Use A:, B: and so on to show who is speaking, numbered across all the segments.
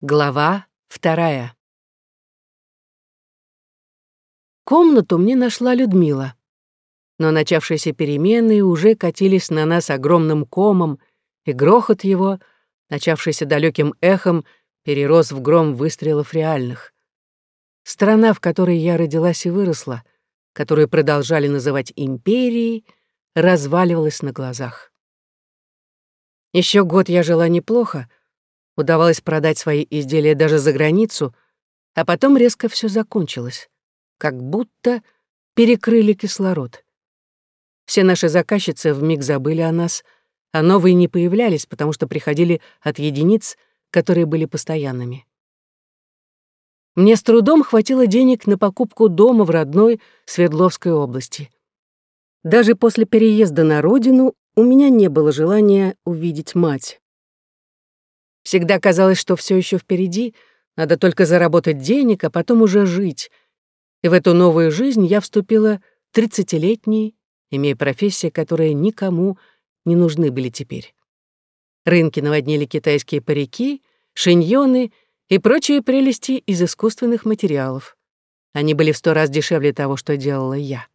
A: Глава вторая. Комнату мне нашла Людмила. Но начавшиеся перемены уже катились на нас огромным комом, и грохот его, начавшийся далеким эхом, перерос в гром выстрелов реальных. Страна, в которой я родилась и выросла, которую продолжали называть империей, разваливалась на глазах. Еще год я жила неплохо, удавалось продать свои изделия даже за границу, а потом резко все закончилось, как будто перекрыли кислород. Все наши заказчицы вмиг забыли о нас, а новые не появлялись, потому что приходили от единиц, которые были постоянными. Мне с трудом хватило денег на покупку дома в родной Свердловской области. Даже после переезда на родину у меня не было желания увидеть мать. Всегда казалось, что все еще впереди, надо только заработать денег, а потом уже жить. И в эту новую жизнь я вступила тридцатилетней, имея профессии, которые никому не нужны были теперь. Рынки наводнили китайские парики, шиньоны и прочие прелести из искусственных материалов. Они были в сто раз дешевле того, что делала я.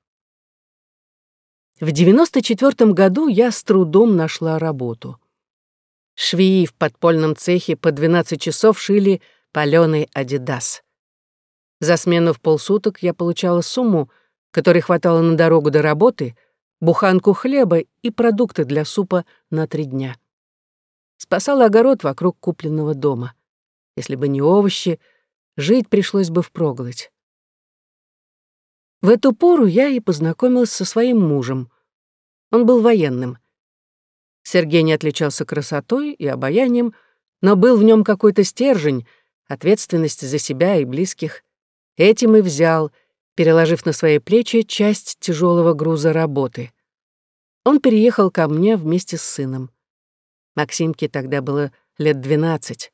A: В 94 году я с трудом нашла работу. Швеи в подпольном цехе по 12 часов шили палёный адидас. За смену в полсуток я получала сумму, которой хватало на дорогу до работы, буханку хлеба и продукты для супа на три дня. Спасала огород вокруг купленного дома. Если бы не овощи, жить пришлось бы впроголодь. В эту пору я и познакомилась со своим мужем. Он был военным. Сергей не отличался красотой и обаянием, но был в нем какой-то стержень, ответственность за себя и близких. Этим и взял, переложив на свои плечи часть тяжелого груза работы. Он переехал ко мне вместе с сыном. Максимке тогда было лет двенадцать.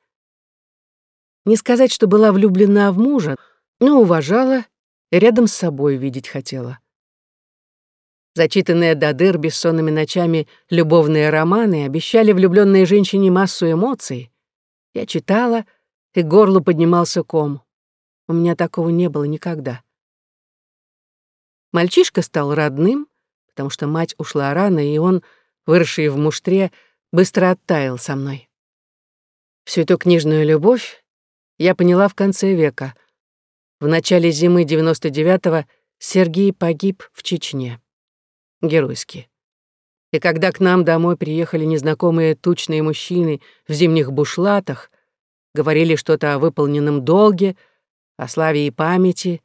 A: Не сказать, что была влюблена в мужа, но уважала и рядом с собой видеть хотела. Зачитанные до дыр бессонными ночами любовные романы обещали влюбленной женщине массу эмоций. Я читала, и горлу поднимался ком. У меня такого не было никогда. Мальчишка стал родным, потому что мать ушла рано, и он, выросший в муштре, быстро оттаял со мной. Всю эту книжную любовь я поняла в конце века. В начале зимы 99-го Сергей погиб в Чечне геройски. И когда к нам домой приехали незнакомые тучные мужчины в зимних бушлатах, говорили что-то о выполненном долге, о славе и памяти,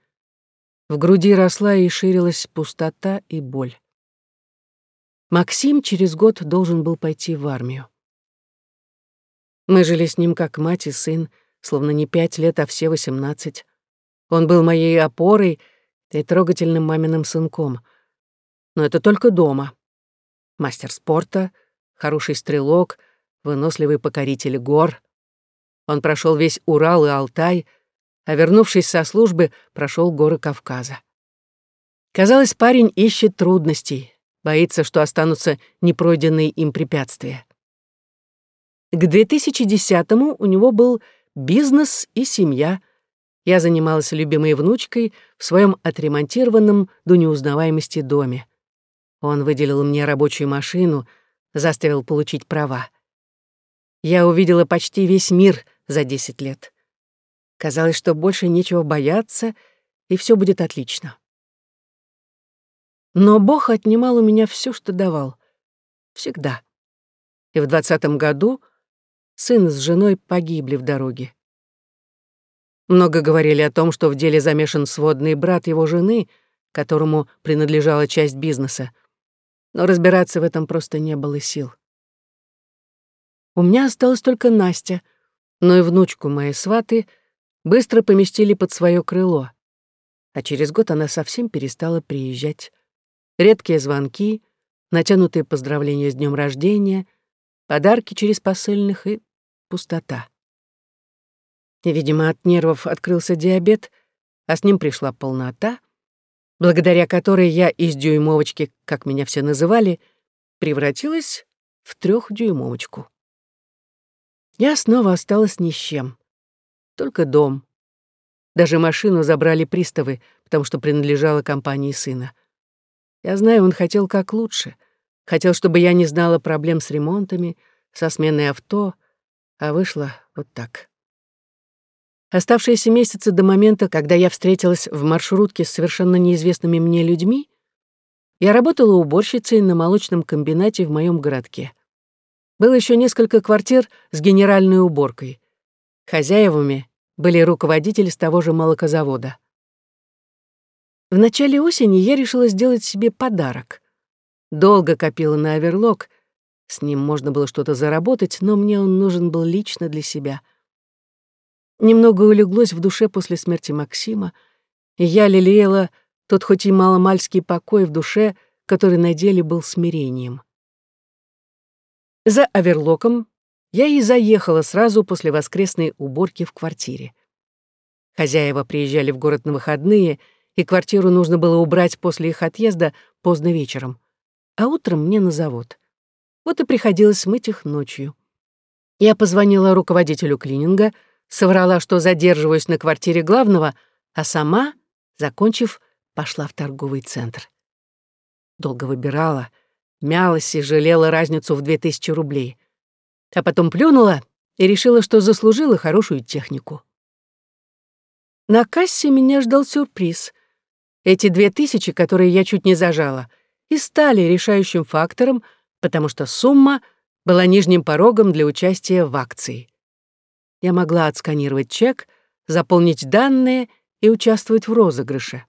A: в груди росла и ширилась пустота и боль. Максим через год должен был пойти в армию. Мы жили с ним как мать и сын, словно не пять лет, а все восемнадцать. Он был моей опорой и трогательным маминым сынком — но это только дома. Мастер спорта, хороший стрелок, выносливый покоритель гор. Он прошел весь Урал и Алтай, а вернувшись со службы, прошел горы Кавказа. Казалось, парень ищет трудностей, боится, что останутся непройденные им препятствия. К 2010-му у него был бизнес и семья. Я занималась любимой внучкой в своем отремонтированном до неузнаваемости доме. Он выделил мне рабочую машину, заставил получить права. Я увидела почти весь мир за 10 лет. Казалось, что больше нечего бояться, и все будет отлично. Но Бог отнимал у меня все, что давал. Всегда. И в двадцатом году сын с женой погибли в дороге. Много говорили о том, что в деле замешан сводный брат его жены, которому принадлежала часть бизнеса но разбираться в этом просто не было сил. У меня осталась только Настя, но и внучку моей сваты быстро поместили под свое крыло, а через год она совсем перестала приезжать. Редкие звонки, натянутые поздравления с днем рождения, подарки через посыльных и пустота. Видимо, от нервов открылся диабет, а с ним пришла полнота, благодаря которой я из дюймовочки, как меня все называли, превратилась в трехдюймовочку. Я снова осталась ни с чем. только дом. Даже машину забрали приставы, потому что принадлежала компании сына. Я знаю, он хотел как лучше. Хотел, чтобы я не знала проблем с ремонтами, со сменой авто, а вышло вот так. Оставшиеся месяцы до момента, когда я встретилась в маршрутке с совершенно неизвестными мне людьми, я работала уборщицей на молочном комбинате в моем городке. Было еще несколько квартир с генеральной уборкой. Хозяевами были руководители с того же молокозавода. В начале осени я решила сделать себе подарок. Долго копила на оверлок. С ним можно было что-то заработать, но мне он нужен был лично для себя. Немного улеглось в душе после смерти Максима, и я лелеяла тот хоть и маломальский покой в душе, который на деле был смирением. За оверлоком я и заехала сразу после воскресной уборки в квартире. Хозяева приезжали в город на выходные, и квартиру нужно было убрать после их отъезда поздно вечером, а утром мне на завод. Вот и приходилось мыть их ночью. Я позвонила руководителю клининга, соврала, что задерживаюсь на квартире главного, а сама, закончив, пошла в торговый центр. Долго выбирала — мялась и жалела разницу в две тысячи рублей. А потом плюнула и решила, что заслужила хорошую технику. На кассе меня ждал сюрприз. Эти две тысячи, которые я чуть не зажала, и стали решающим фактором, потому что сумма была нижним порогом для участия в акции. Я могла отсканировать чек, заполнить данные и участвовать в розыгрыше.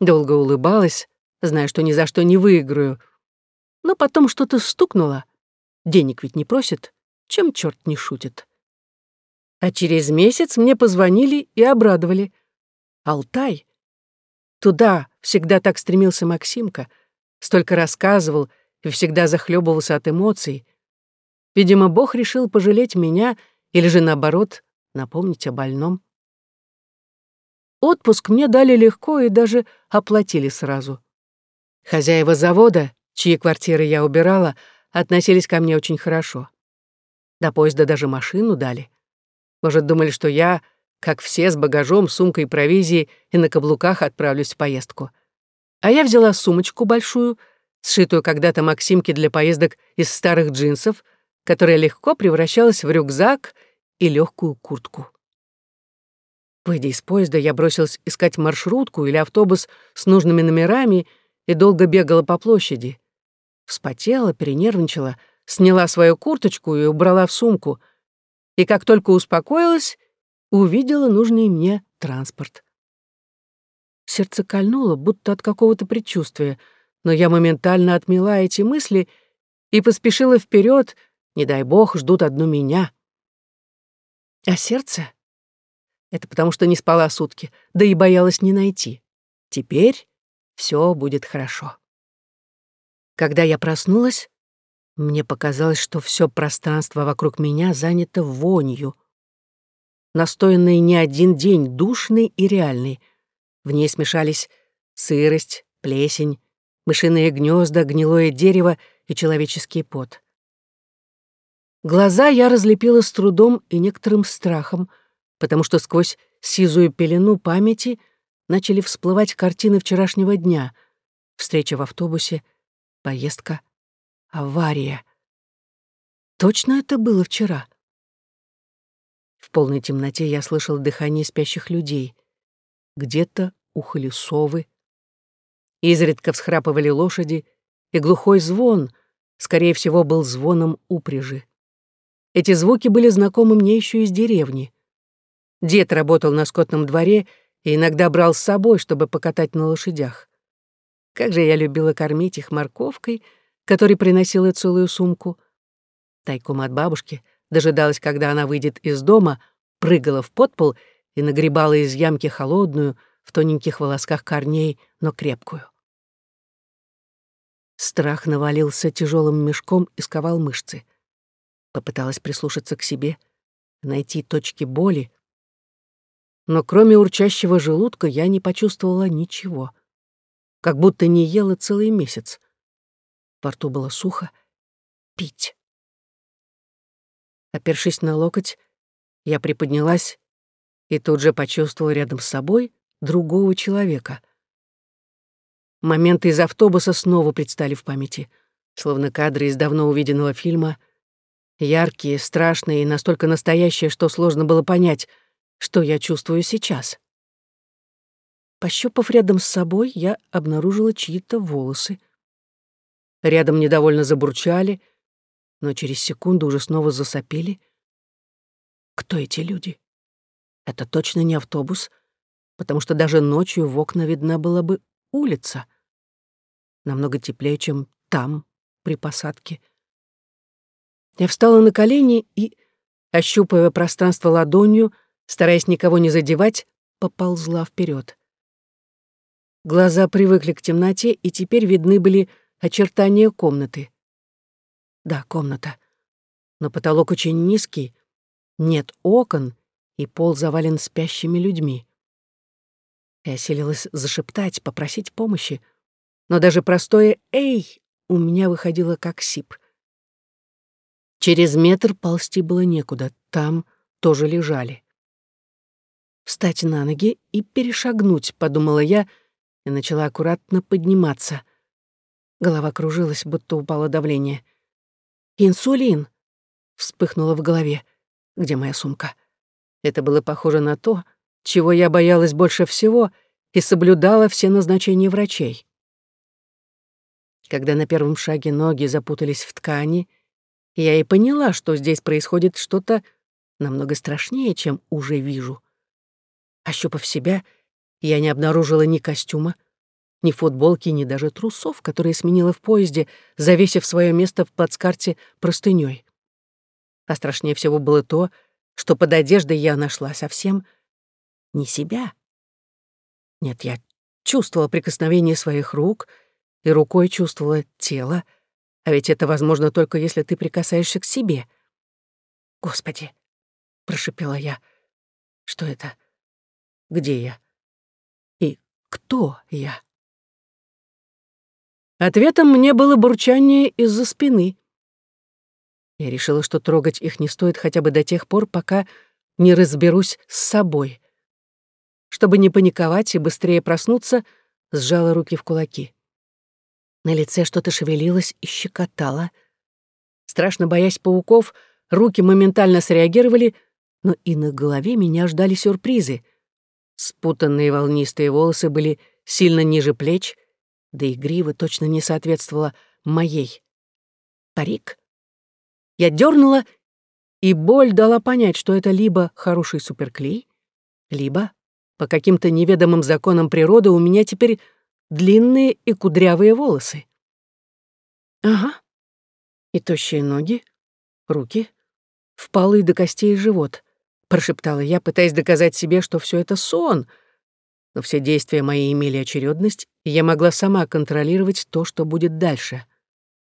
A: Долго улыбалась, зная, что ни за что не выиграю. Но потом что-то стукнуло. Денег ведь не просит, чем черт не шутит. А через месяц мне позвонили и обрадовали. Алтай. Туда всегда так стремился Максимка, столько рассказывал и всегда захлебывался от эмоций. Видимо, Бог решил пожалеть меня или же, наоборот, напомнить о больном. Отпуск мне дали легко и даже оплатили сразу. Хозяева завода, чьи квартиры я убирала, относились ко мне очень хорошо. До поезда даже машину дали. Может, думали, что я, как все, с багажом, сумкой провизии и на каблуках отправлюсь в поездку. А я взяла сумочку большую, сшитую когда-то Максимке для поездок из старых джинсов, которая легко превращалась в рюкзак и легкую куртку. Выйдя из поезда, я бросилась искать маршрутку или автобус с нужными номерами — и долго бегала по площади. Вспотела, перенервничала, сняла свою курточку и убрала в сумку. И как только успокоилась, увидела нужный мне транспорт. Сердце кольнуло, будто от какого-то предчувствия, но я моментально отмела эти мысли и поспешила вперед. Не дай бог, ждут одну меня. А сердце? Это потому что не спала сутки, да и боялась не найти. Теперь все будет хорошо. Когда я проснулась, мне показалось, что все пространство вокруг меня занято вонью. Настоянный не один день, душный и реальный. В ней смешались сырость, плесень, мышиные гнезда, гнилое дерево и человеческий пот. Глаза я разлепила с трудом и некоторым страхом, потому что сквозь сизую пелену памяти — начали всплывать картины вчерашнего дня. Встреча в автобусе, поездка, авария. Точно это было вчера? В полной темноте я слышал дыхание спящих людей. Где-то ухали совы. Изредка всхрапывали лошади, и глухой звон, скорее всего, был звоном упряжи. Эти звуки были знакомы мне еще из деревни. Дед работал на скотном дворе и иногда брал с собой, чтобы покатать на лошадях. Как же я любила кормить их морковкой, которой приносила целую сумку. Тайком от бабушки дожидалась, когда она выйдет из дома, прыгала в подпол и нагребала из ямки холодную, в тоненьких волосках корней, но крепкую. Страх навалился тяжелым мешком и сковал мышцы. Попыталась прислушаться к себе, найти точки боли, но кроме урчащего желудка я не почувствовала ничего. Как будто не ела целый месяц. Во рту было сухо. Пить. Опершись на локоть, Я приподнялась и тут же почувствовала рядом с собой другого человека. Моменты из автобуса снова предстали в памяти, словно кадры из давно увиденного фильма, яркие, страшные и настолько настоящие, что сложно было понять, что я чувствую сейчас. Пощупав рядом с собой, я обнаружила чьи-то волосы. Рядом недовольно забурчали, но через секунду уже снова засопели. Кто эти люди? Это точно не автобус, потому что даже ночью в окна видна была бы улица. Намного теплее, чем там, при посадке. Я встала на колени и, ощупывая пространство ладонью, стараясь никого не задевать, поползла вперед. Глаза привыкли к темноте, и теперь видны были очертания комнаты. Да, комната. Но потолок очень низкий, нет окон, и пол завален спящими людьми. Я селилась зашептать, попросить помощи, но даже простое «Эй!» у меня выходило как сип. Через метр ползти было некуда, там тоже лежали. Встать на ноги и перешагнуть, подумала я, и начала аккуратно подниматься. Голова кружилась, будто упало давление. «Инсулин!» — вспыхнуло в голове. «Где моя сумка?» Это было похоже на то, чего я боялась больше всего и соблюдала все назначения врачей. Когда на первом шаге ноги запутались в ткани, я и поняла, что здесь происходит что-то намного страшнее, чем уже вижу. Ощупав себя, я не обнаружила ни костюма, ни футболки, ни даже трусов, которые сменила в поезде, завесив свое место в плацкарте простынёй. А страшнее всего было то, что под одеждой я нашла совсем не себя. Нет, я чувствовала прикосновение своих рук и рукой чувствовала тело, а ведь это возможно только если ты прикасаешься к себе. «Господи!» — прошипела я. «Что это? Где я? И кто я?» Ответом мне было бурчание из-за спины. Я решила, что трогать их не стоит хотя бы до тех пор, пока не разберусь с собой. Чтобы не паниковать и быстрее проснуться, сжала руки в кулаки. На лице что-то шевелилось и щекотало. Страшно боясь пауков, руки моментально среагировали, но и на голове меня ждали сюрпризы. Спутанные волнистые волосы были сильно ниже плеч, да и грива точно не соответствовала моей. Парик — я дернула, и боль дала понять, что это либо хороший суперклей, либо, по каким-то неведомым законам природы, у меня теперь длинные и кудрявые волосы. Ага. И тощие ноги, руки, впалый до костей живот, прошептала я, пытаясь доказать себе, что все это сон. Но все действия мои имели очередность, и я могла сама контролировать то, что будет дальше.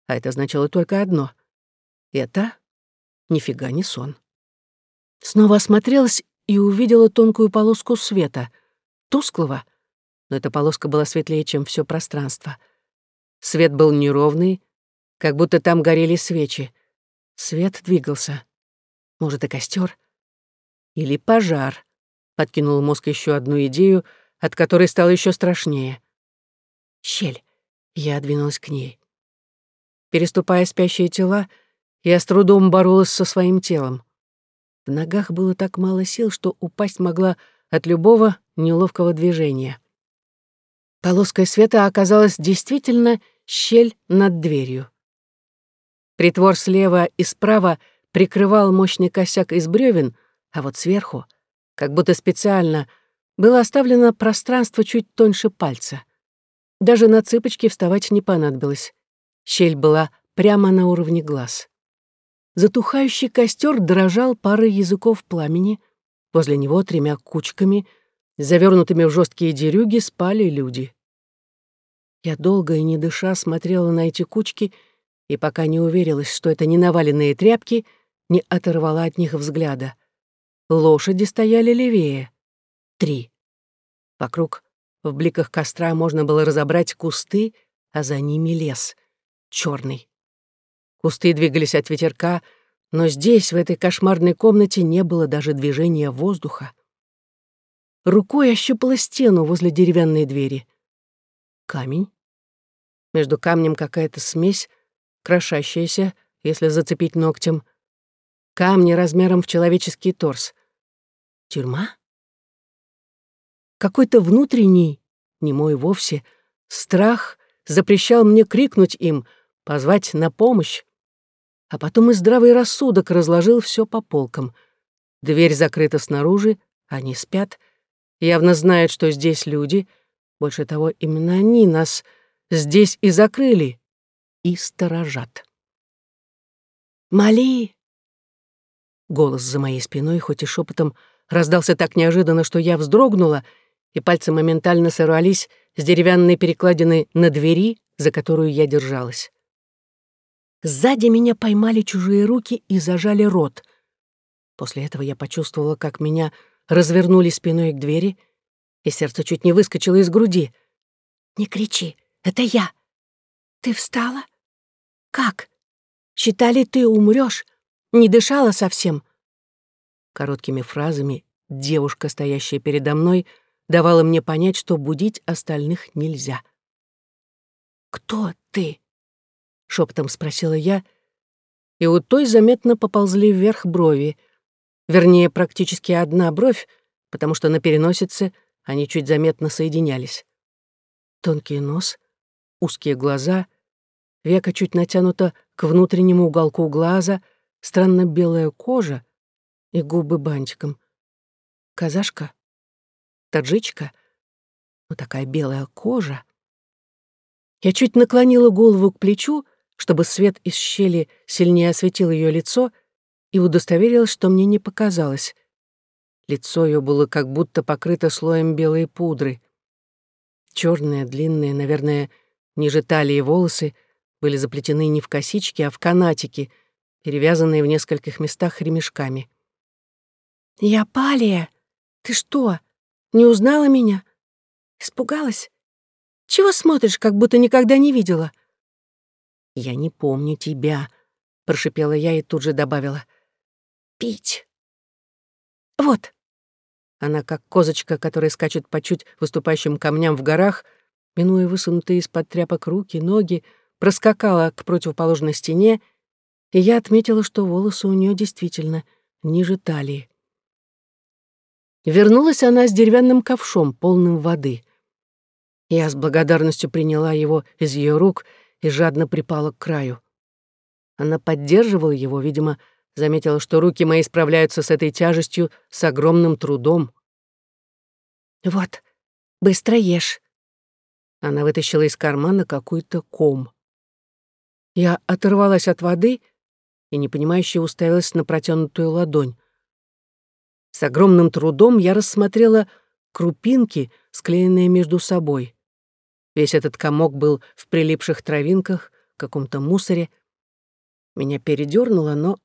A: А это значило только одно — это нифига не сон. Снова осмотрелась и увидела тонкую полоску света, тусклого, но эта полоска была светлее, чем все пространство. Свет был неровный, как будто там горели свечи. Свет двигался. Может, и костер? Или пожар? Подкинул мозг еще одну идею, от которой стало еще страшнее. Щель. Я двинулась к ней. Переступая спящие тела, я с трудом боролась со своим телом. В ногах было так мало сил, что упасть могла от любого неловкого движения. Полоской света оказалась действительно щель над дверью. Притвор слева и справа прикрывал мощный косяк из бревен, а вот сверху, как будто специально, было оставлено пространство чуть тоньше пальца. Даже на цыпочки вставать не понадобилось. Щель была прямо на уровне глаз. Затухающий костер дрожал парой языков пламени. Возле него тремя кучками, завернутыми в жесткие дерюги, спали люди. Я долго и не дыша смотрела на эти кучки, и пока не уверилась, что это не наваленные тряпки, не оторвала от них взгляда. Лошади стояли левее. Три. Вокруг, в бликах костра, можно было разобрать кусты, а за ними лес. черный. Кусты двигались от ветерка, Но здесь, в этой кошмарной комнате, не было даже движения воздуха. Рукой ощупала стену возле деревянной двери. Камень. Между камнем какая-то смесь, крошащаяся, если зацепить ногтем. Камни размером в человеческий торс. Тюрьма? Какой-то внутренний, не мой вовсе, страх запрещал мне крикнуть им, позвать на помощь. А потом и здравый рассудок разложил все по полкам. Дверь закрыта снаружи, они спят — явно знают, что здесь люди. Больше того, именно они нас здесь и закрыли, и сторожат. «Мали!» Голос за моей спиной, хоть и шепотом, раздался так неожиданно, что я вздрогнула, и пальцы моментально сорвались с деревянной перекладины на двери, за которую я держалась. Сзади меня поймали чужие руки и зажали рот. После этого я почувствовала, как меня развернули спиной к двери, и сердце чуть не выскочило из груди. «Не кричи, это я. Ты встала? Как? Считали, ты умрёшь? Не дышала совсем?» Короткими фразами девушка, стоящая передо мной, давала мне понять, что будить остальных нельзя. «Кто ты?» — шепотом спросила я, и у той заметно поползли вверх брови — Вернее, практически одна бровь, потому что на переносице они чуть заметно соединялись. Тонкий нос, узкие глаза, века чуть натянуто к внутреннему уголку глаза, странно белая кожа и губы бантиком. Казашка? Таджичка? Ну, такая белая кожа. Я чуть наклонила голову к плечу, чтобы свет из щели сильнее осветил ее лицо, и удостоверилась, что мне не показалось. Лицо ее было как будто покрыто слоем белой пудры. Черные, длинные, наверное, ниже талии волосы были заплетены не в косички, а в канатики, перевязанные в нескольких местах ремешками. «Я Палия! Ты что, не узнала меня? Испугалась? Чего смотришь, как будто никогда не видела?» «Я не помню тебя», — прошипела я и тут же добавила пить. Вот. Она, как козочка, которая скачет по чуть выступающим камням в горах, минуя высунутые из-под тряпок руки, ноги, проскакала к противоположной стене, и я отметила, что волосы у нее действительно ниже талии. Вернулась она с деревянным ковшом, полным воды. Я с благодарностью приняла его из ее рук и жадно припала к краю. Она поддерживала его, видимо, Заметила, что руки мои справляются с этой тяжестью с огромным трудом. «Вот, быстро ешь». Она вытащила из кармана какой-то ком. Я оторвалась от воды и непонимающе уставилась на протянутую ладонь. С огромным трудом я рассмотрела крупинки, склеенные между собой. Весь этот комок был в прилипших травинках, каком-то мусоре. Меня передёрнуло, но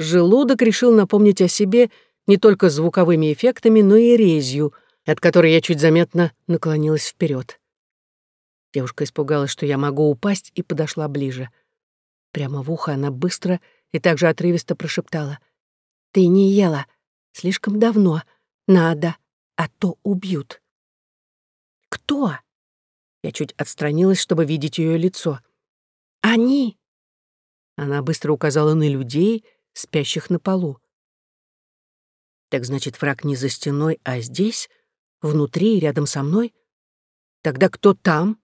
A: Желудок решил напомнить о себе не только звуковыми эффектами, но и резью, от которой я чуть заметно наклонилась вперед. Девушка испугалась, что я могу упасть, и подошла ближе. Прямо в ухо она быстро и также отрывисто прошептала. «Ты не ела. Слишком давно. Надо, а то убьют». «Кто?» Я чуть отстранилась, чтобы видеть ее лицо. «Они!» Она быстро указала на людей — спящих на полу. Так значит, враг не за стеной, а здесь, внутри и рядом со мной? Тогда кто там?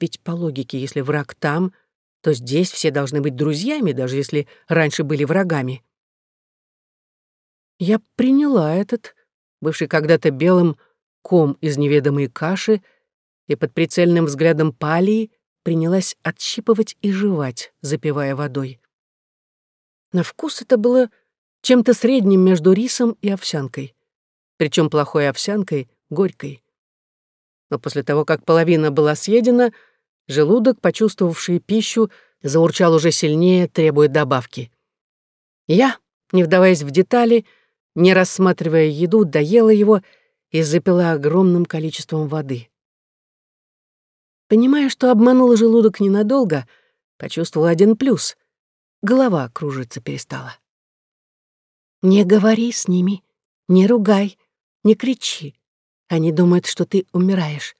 A: Ведь по логике, если враг там, то здесь все должны быть друзьями, даже если раньше были врагами. Я приняла этот, бывший когда-то белым, ком из неведомой каши, и под прицельным взглядом палии принялась отщипывать и жевать, запивая водой. На вкус это было чем-то средним между рисом и овсянкой. Причем плохой овсянкой, горькой. Но после того, как половина была съедена, желудок, почувствовавший пищу, заурчал уже сильнее, требуя добавки. Я, не вдаваясь в детали, не рассматривая еду, доела его и запила огромным количеством воды. Понимая, что обманула желудок ненадолго, почувствовала один плюс. Голова кружиться перестала. «Не говори с ними, не ругай, не кричи. Они думают, что ты умираешь.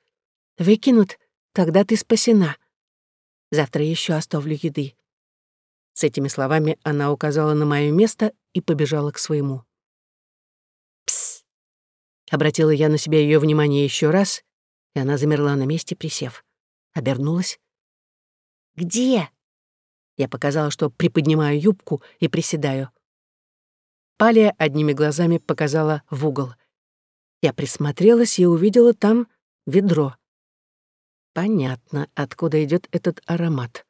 A: Выкинут, тогда ты спасена. Завтра еще оставлю еды». С этими словами она указала на мое место и побежала к своему. «Пс!» — обратила я на себя ее внимание еще раз, и она замерла на месте, присев. Обернулась. «Где?» Я показала, что приподнимаю юбку и приседаю. Палия одними глазами показала в угол. Я присмотрелась и увидела там ведро. Понятно, откуда идет этот аромат.